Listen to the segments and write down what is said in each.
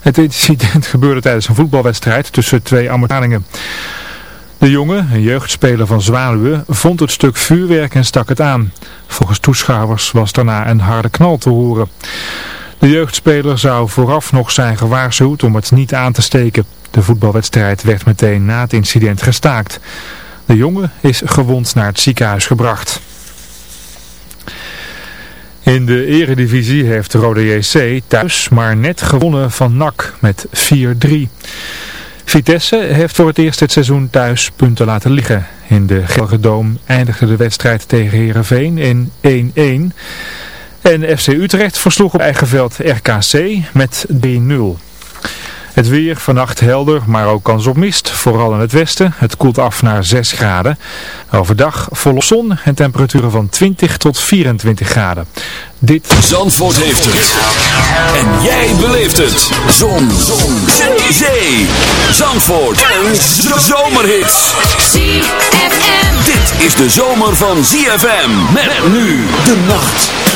Het incident gebeurde tijdens een voetbalwedstrijd tussen twee Amerikanen. De jongen, een jeugdspeler van Zwaluwe, vond het stuk vuurwerk en stak het aan. Volgens toeschouwers was daarna een harde knal te horen. De jeugdspeler zou vooraf nog zijn gewaarschuwd om het niet aan te steken. De voetbalwedstrijd werd meteen na het incident gestaakt. De jongen is gewond naar het ziekenhuis gebracht. In de eredivisie heeft Rode JC thuis maar net gewonnen van NAC met 4-3. Vitesse heeft voor het eerst dit seizoen thuis punten laten liggen. In de Gelredoom eindigde de wedstrijd tegen Heerenveen in 1-1. En FC Utrecht versloeg op eigen veld RKC met 3-0. Het weer vannacht helder, maar ook kans op mist, vooral in het westen. Het koelt af naar 6 graden. Overdag volop zon en temperaturen van 20 tot 24 graden. Dit... Zandvoort heeft het. En jij beleeft het. Zon. zon. Zee. Zandvoort. En zomerhits. ZFM. Dit is de zomer van ZFM. Met nu de nacht.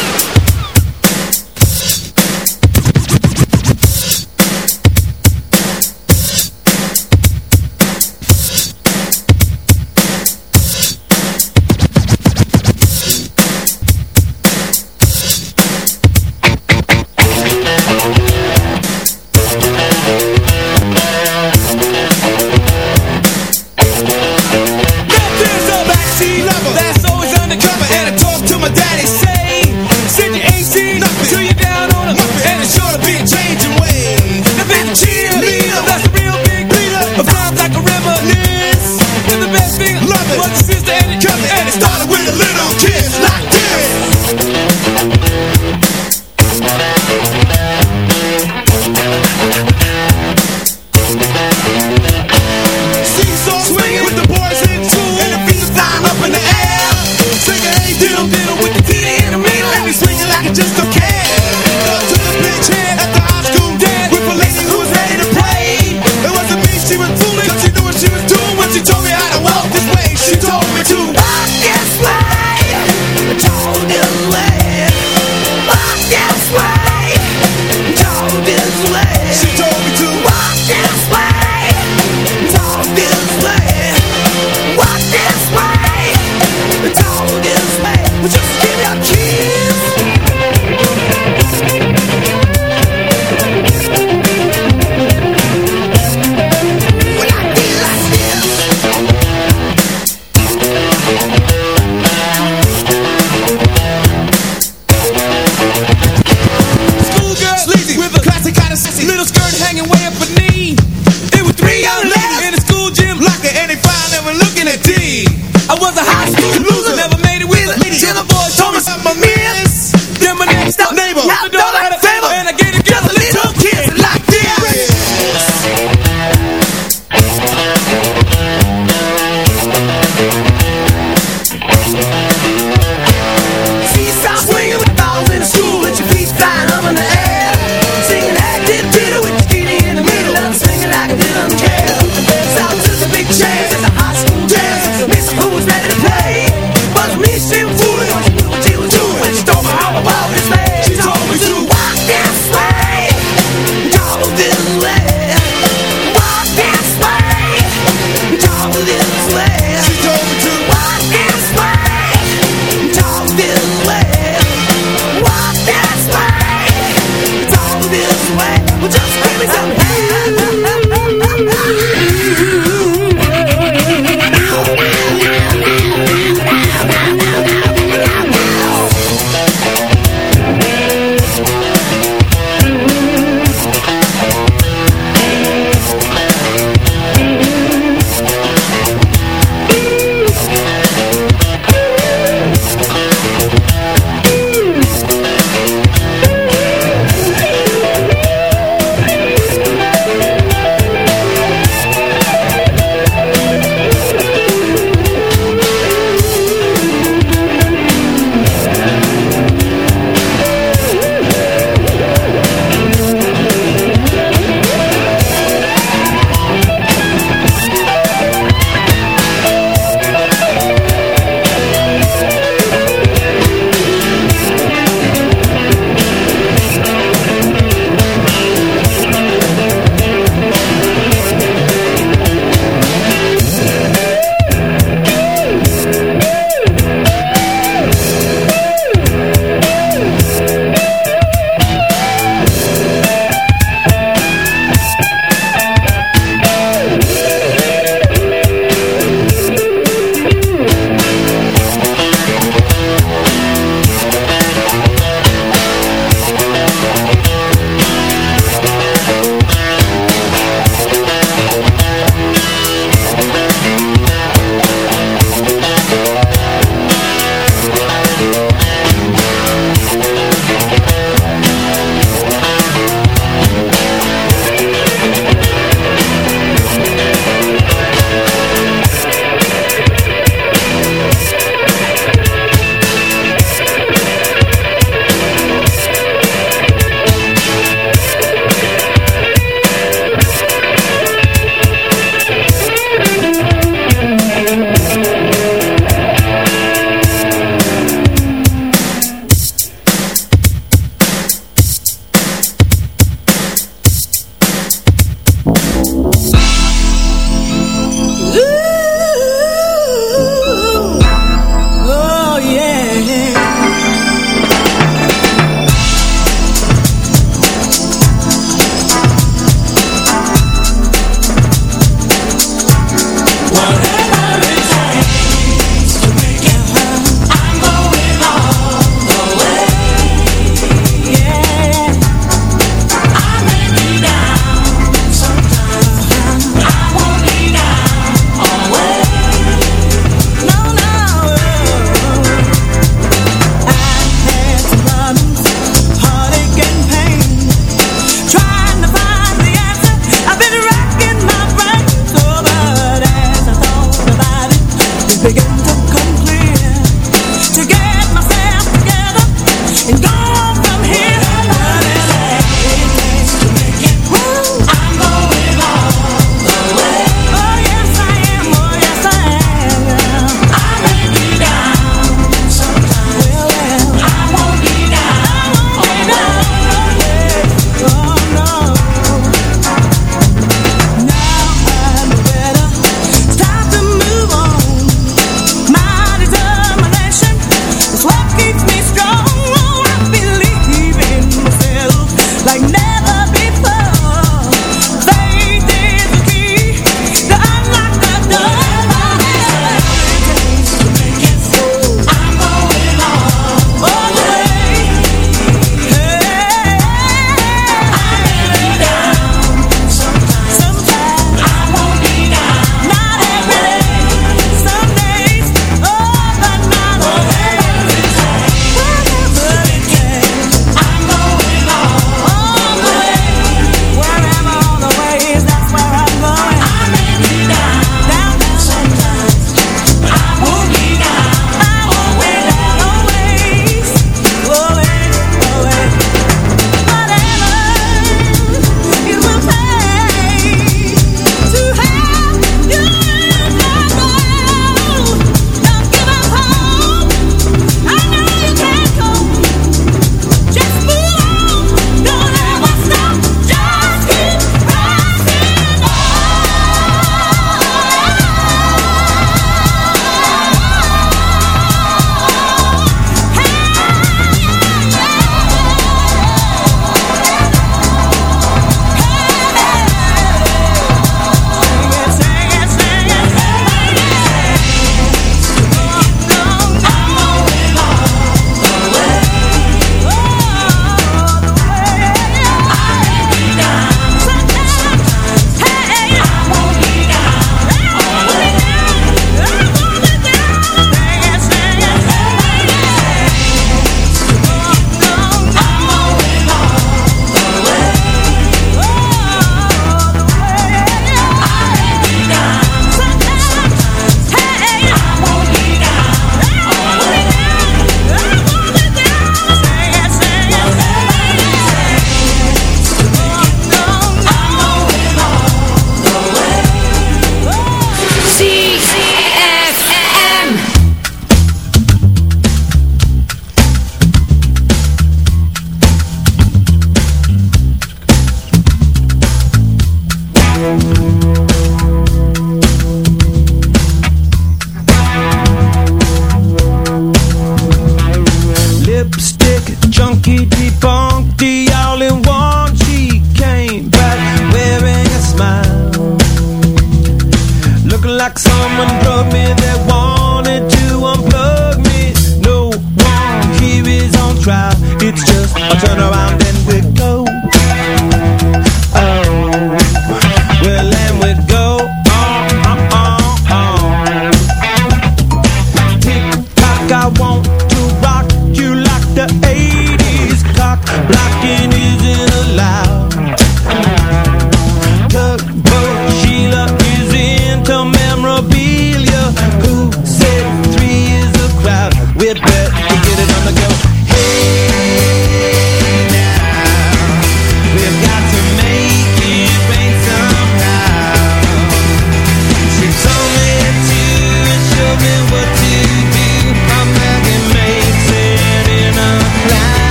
Come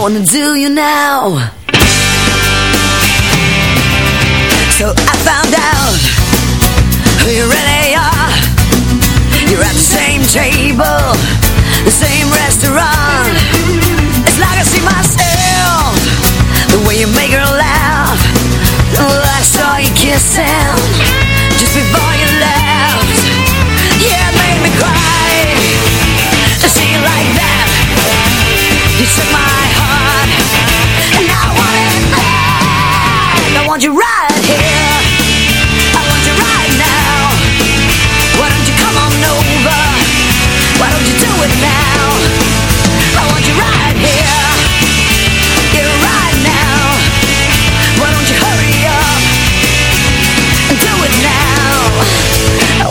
wanna do you now. So I found out who you really are. You're at the same table The same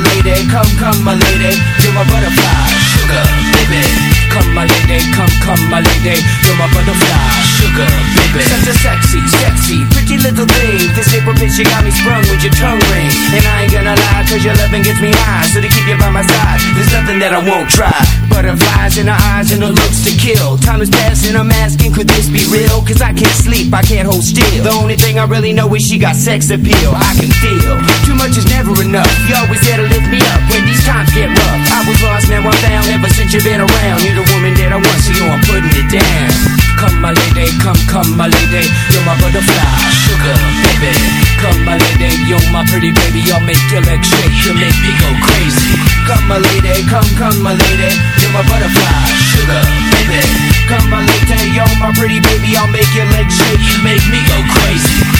my lady, come, come my lady, you're my butterfly, sugar, baby. Come my lady, come, come my lady. You're my butterfly, sugar, baby. Such a sexy, sexy, pretty little thing. This April bitch, you got me sprung with your tongue ring. And I ain't gonna lie, cause your loving gets me high. So to keep you by my side, there's nothing that I won't try. Butterflies in her eyes and her looks to kill. Time is passing, I'm asking, could this be real? Cause I can't sleep, I can't hold still. The only thing I really know is she got sex appeal. I can feel, too much is never enough. You always there to lift me up when these times get rough I was lost, now I'm found ever since you've been around You're the woman that I want, so oh, you I'm putting it down. Come my lady, come, come my lady, you're my butterfly, sugar, baby. Come my lady, you're my pretty baby, I'll make your legs shake, you make me go crazy. Come my lady, come, come my lady, you're my butterfly, sugar, baby. Come my lady, you're my pretty baby, I'll make your legs shake, you make me go crazy.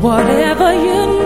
whatever you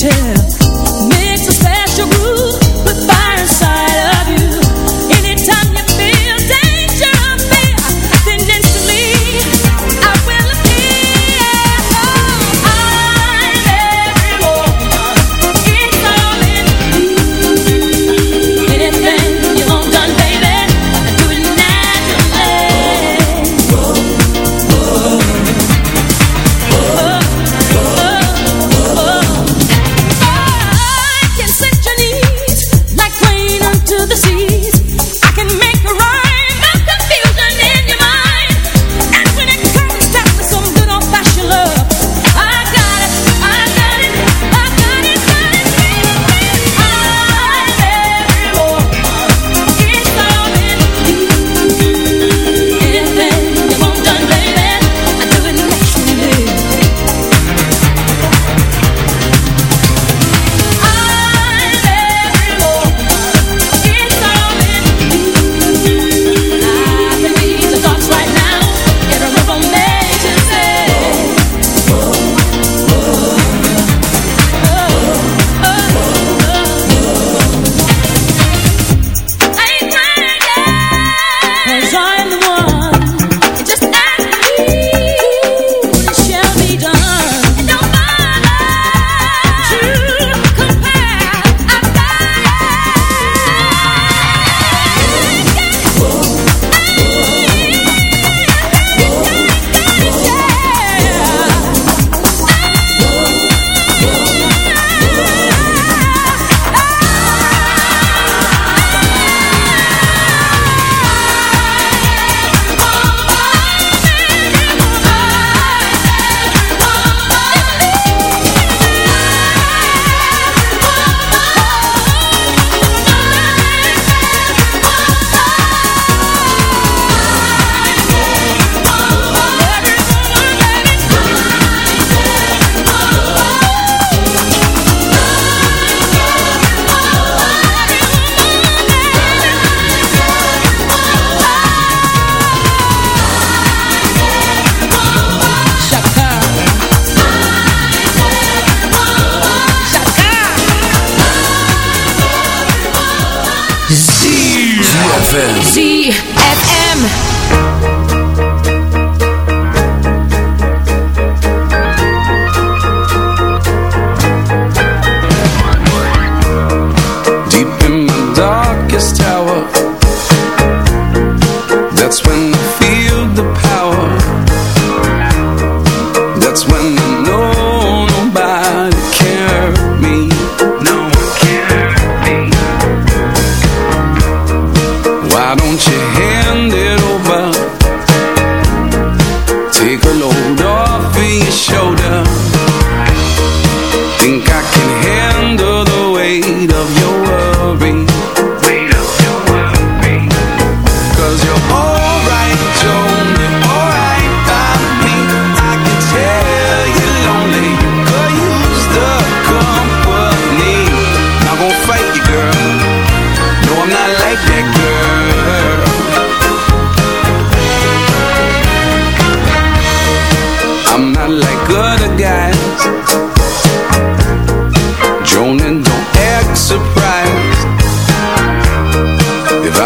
tell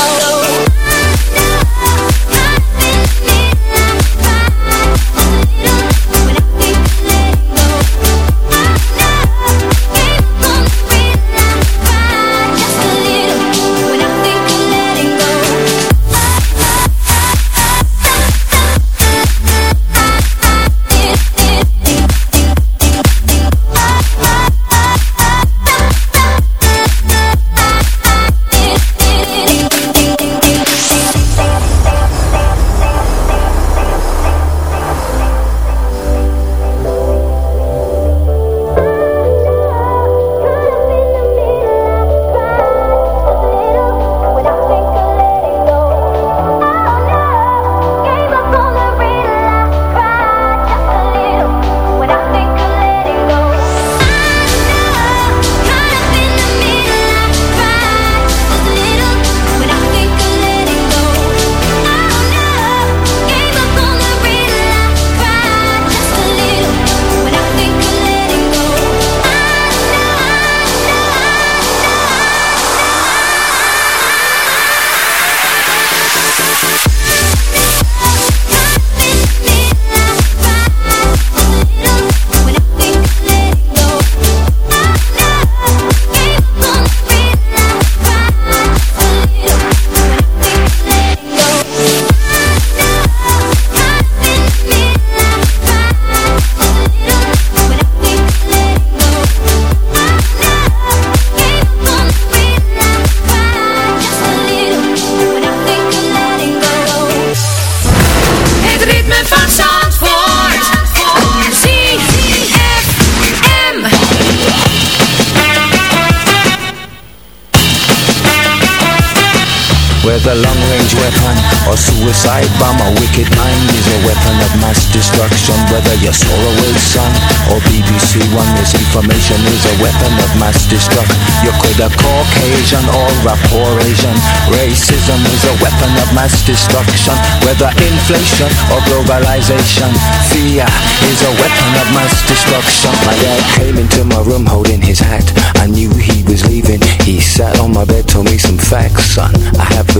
out. Whether long-range weapon or suicide bomb A wicked mind is a weapon of mass destruction. Whether you're Solarway son or BBC One Misinformation is a weapon of mass destruction. You could have Caucasian or rapport Asian. Racism is a weapon of mass destruction. Whether inflation or globalization Fear is a weapon of mass destruction. My dad came into my room holding his hat. I knew he was leaving. He sat on my bed, told me some facts Son, I have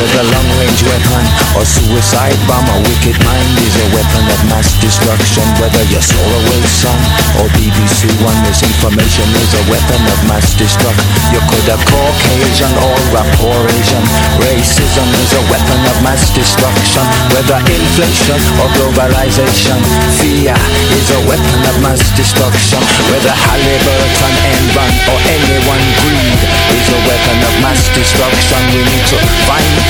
whether long-range weapon or suicide bomb. A wicked mind is a weapon of mass destruction. Whether you're Solarway son or BBC One Misinformation is a weapon of mass destruction. You could have Caucasian or rapport Asian Racism is a weapon of mass destruction. Whether inflation or globalization Fear is a weapon of mass destruction. Whether Halliburton, Enron or anyone greed Is a weapon of mass destruction. We need to find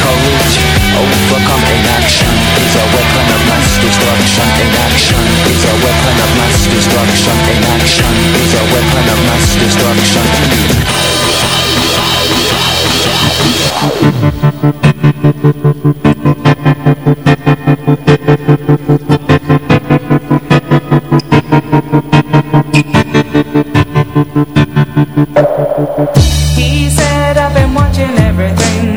courage Overcome inaction is a weapon of mass destruction. Inaction is a weapon of mass destruction. Inaction is a weapon of mass destruction. He said, I've been watching everything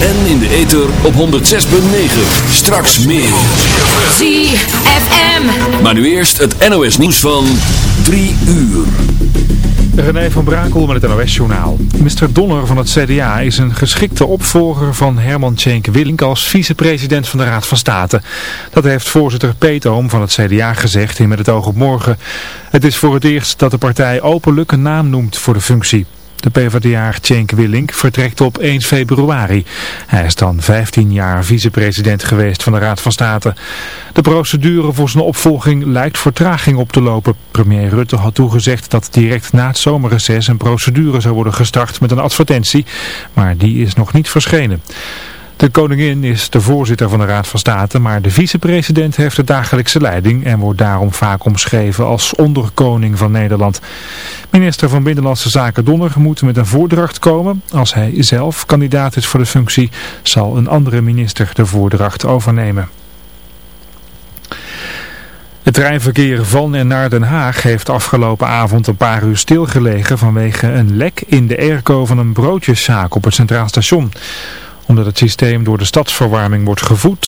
En in de ether op 106.9. Straks meer. ZFM. Maar nu eerst het NOS nieuws van 3 uur. René van Brakel met het NOS-journaal. Mr. Donner van het CDA is een geschikte opvolger van Herman Tjenk Willink als vicepresident van de Raad van State. Dat heeft voorzitter Peetoom van het CDA gezegd in Met het oog op morgen. Het is voor het eerst dat de partij openlijk een naam noemt voor de functie. De PvdA Cenk Willink vertrekt op 1 februari. Hij is dan 15 jaar vicepresident geweest van de Raad van State. De procedure voor zijn opvolging lijkt vertraging op te lopen. Premier Rutte had toegezegd dat direct na het zomerreces een procedure zou worden gestart met een advertentie. Maar die is nog niet verschenen. De koningin is de voorzitter van de Raad van State, maar de vicepresident heeft de dagelijkse leiding en wordt daarom vaak omschreven als onderkoning van Nederland. Minister van Binnenlandse Zaken Donner moet met een voordracht komen. Als hij zelf kandidaat is voor de functie, zal een andere minister de voordracht overnemen. Het treinverkeer van en naar Den Haag heeft afgelopen avond een paar uur stilgelegen vanwege een lek in de airco van een broodjeszaak op het Centraal Station omdat het systeem door de stadsverwarming wordt gevoed,